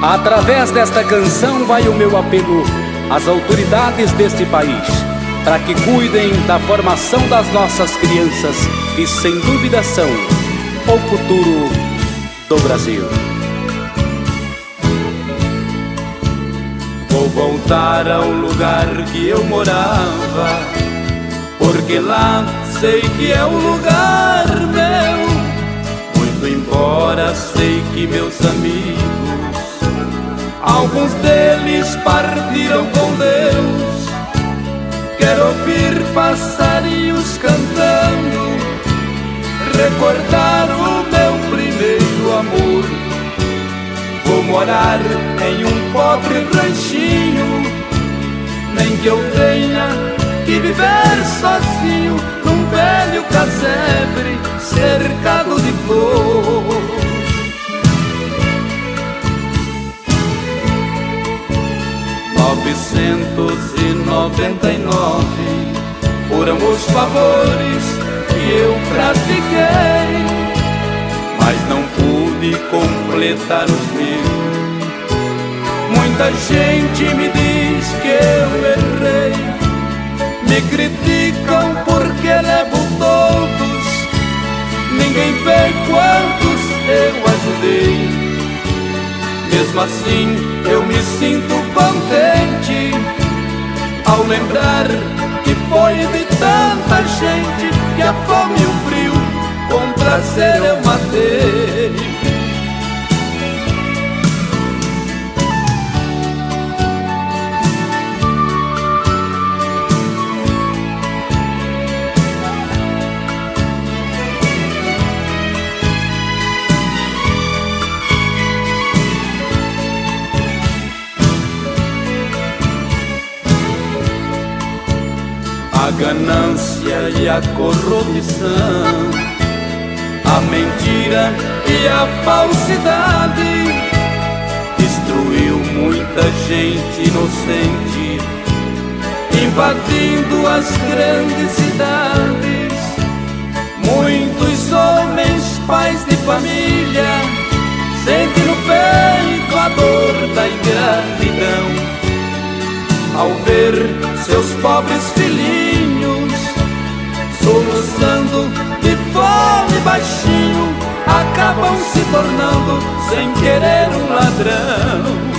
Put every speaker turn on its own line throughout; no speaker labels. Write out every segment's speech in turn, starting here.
Através desta canção vai o meu apelo às autoridades deste país, para que cuidem da formação das nossas crianças, que sem dúvida são o futuro do Brasil.
Vou voltar ao lugar que eu morava, porque lá sei que é um lugar meu. Embora sei que meus amigos Alguns deles partiram com Deus. Quero ouvir passarinhos cantando, recordar o meu primeiro amor. Vou morar em um pobre ranchinho, nem que eu tenha que viver sozinho num velho casebre cercado 1999 foram os favores que eu pratiquei, mas não pude completar os meus. Muita gente me diz que eu errei, me criticam porque levo todos, ninguém vê quantos eu ajudei. Mesmo assim eu me sinto contente ao lembrar que foi de tanta gente que a fome a ganância e a corrupção, a mentira e a falsidade destruiu muita gente inocente, invadindo as grandes cidades. Muitos homens, pais de família, sentem no peito a dor da ingratidão ao ver seus pobres tornando sem querer um ladrão.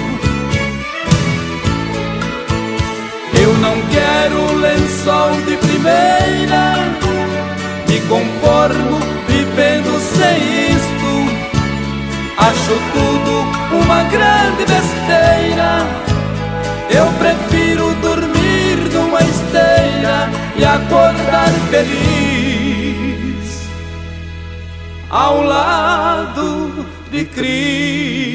Eu não quero lençol de primeira, me conformo vivendo sem isto. Acho tudo uma grande besteira eu prefiro dormir numa esteira e acordar feliz ao lado de Cristo.